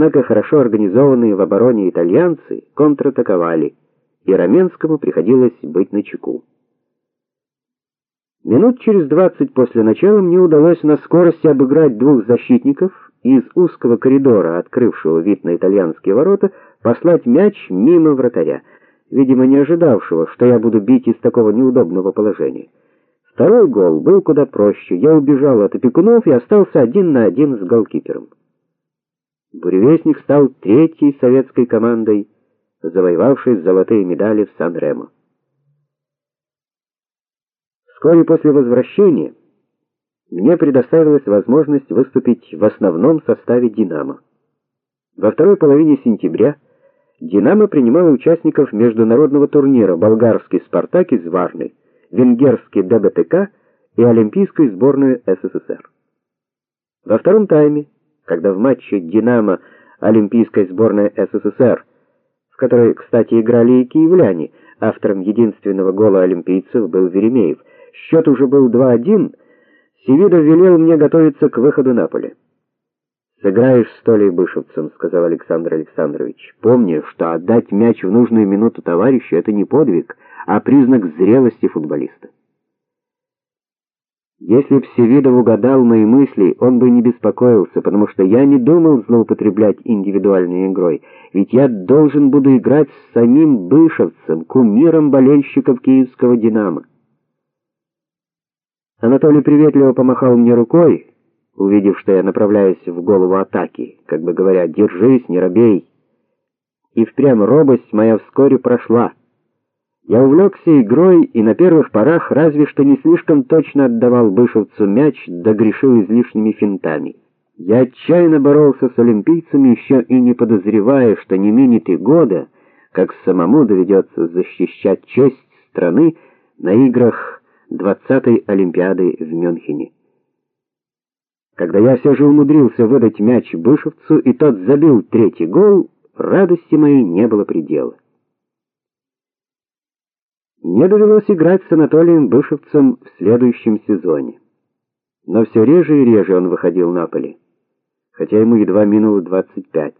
Однако хорошо организованные в обороне итальянцы контратаковали, и Раменскому приходилось быть начеку. Минут через двадцать после начала мне удалось на скорости обыграть двух защитников и из узкого коридора, открывшего вид на итальянские ворота, послать мяч мимо вратаря, видимо, не ожидавшего, что я буду бить из такого неудобного положения. Второй гол был куда проще. Я убежал от опекунов и остался один на один с голкипером. Буревестник стал третьей советской командой, завоевавшей золотые медали в Сан-Ремо. Вскоре после возвращения мне предоставилась возможность выступить в основном составе Динамо. Во второй половине сентября Динамо принимало участников международного турнира болгарский Спартак из Варны, венгерский ДБТК и олимпийскую сборную СССР. Во втором тайме когда в матче Динамо Олимпийской сборной СССР, в которой, кстати, играли и киевляне, автором единственного гола олимпийцев был Веремеев. Счет уже был 2:1. Севидов велел мне готовиться к выходу на поле. Сыграешь с Толей Бышевцем, сказал Александр Александрович. Помни, что отдать мяч в нужную минуту товарищу это не подвиг, а признак зрелости футболиста. Если б Севидов угадал мои мысли, он бы не беспокоился, потому что я не думал злоупотреблять индивидуальной игрой, ведь я должен буду играть с самим Бышевцем, кумиром болельщиков киевского Динамо. Анатолий приветливо помахал мне рукой, увидев, что я направляюсь в голову атаки, как бы говоря: "Держись, не робей". И впрямь робость моя вскоре прошла. Я увлекся игрой и на первых порах разве что не слишком точно отдавал бышевцу мяч, да грешил излишними финтами. Я отчаянно боролся с олимпийцами, еще и не подозревая, что не минит и года, как самому доведется защищать честь страны на играх 20-й олимпиады в Мюнхене. Когда я все же умудрился выдать мяч бышевцу, и тот забил третий гол, радости моей не было предела. Мне довелось играть с Анатолием Бышевцем в следующем сезоне. Но все реже и реже он выходил на поле, хотя ему едва минуло 25.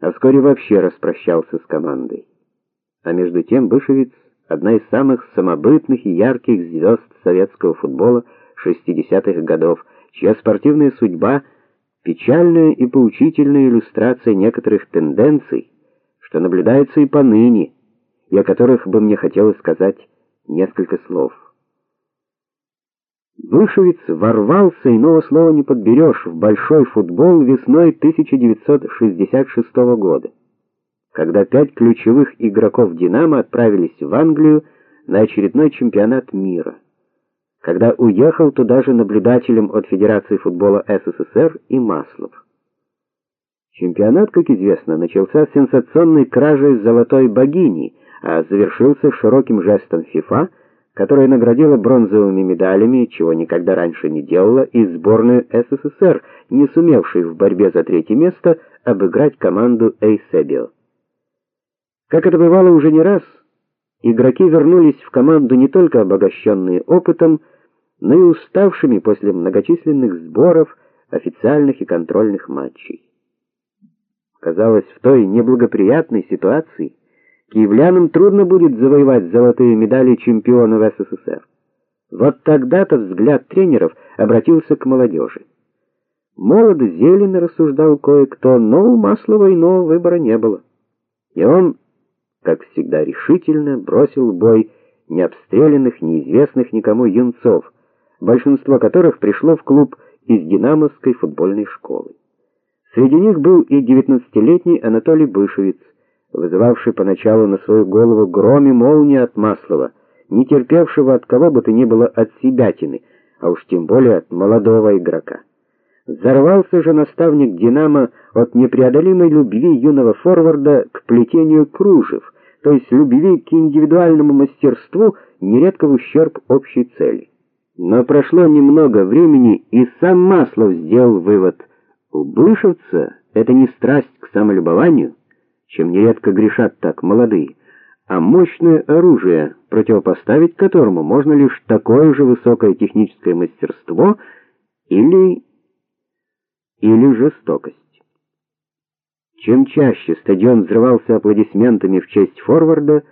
А вскоре вообще распрощался с командой. А между тем Бышевец одна из самых самобытных и ярких звезд советского футбола 60-х годов, чья спортивная судьба печальная и поучительная иллюстрация некоторых тенденций, что наблюдается и поныне и о которых бы мне хотелось сказать несколько слов. Вышевец ворвался, иного слова не подберешь, в большой футбол весной 1966 года, когда пять ключевых игроков Динамо отправились в Англию на очередной чемпионат мира. Когда уехал туда же наблюдателем от Федерации футбола СССР и Маслов. Чемпионат, как известно, начался с сенсационной кражей золотой богини а завершился широким жестом ФИФА, которая наградила бронзовыми медалями, чего никогда раньше не делала, и сборную СССР, не сумевшей в борьбе за третье место обыграть команду Эйсебио. Как это бывало уже не раз, игроки вернулись в команду не только обогащенные опытом, но и уставшими после многочисленных сборов, официальных и контрольных матчей. Казалось, в той неблагоприятной ситуации Киевлянам трудно будет завоевать золотые медали чемпионов СССР. Вот тогда-то взгляд тренеров обратился к молодежи. Молодо зелено рассуждал кое-кто, но у Маслова иного выбора не было. И он, как всегда решительно, бросил в бой необстрелянных, неизвестных никому юнцов, большинство которых пришло в клуб из Динамовской футбольной школы. Среди них был и девятнадцатилетний Анатолий Бышевец, вызывавший поначалу на свою голову гром и молнии от Маслова, не терпевшего от кого бы то ни было от себятины, а уж тем более от молодого игрока. Взорвался же наставник Динамо от непреодолимой любви юного форварда к плетению кружев, то есть любви к индивидуальному мастерству, нередко в ущерб общей цели. Но прошло немного времени, и сам Маслов сделал вывод: у бывшего это не страсть к самолюбованию, чем нередко грешат так молодые, а мощное оружие, противопоставить которому можно лишь такое же высокое техническое мастерство или или жестокость. Чем чаще стадион взрывался аплодисментами в честь форварда,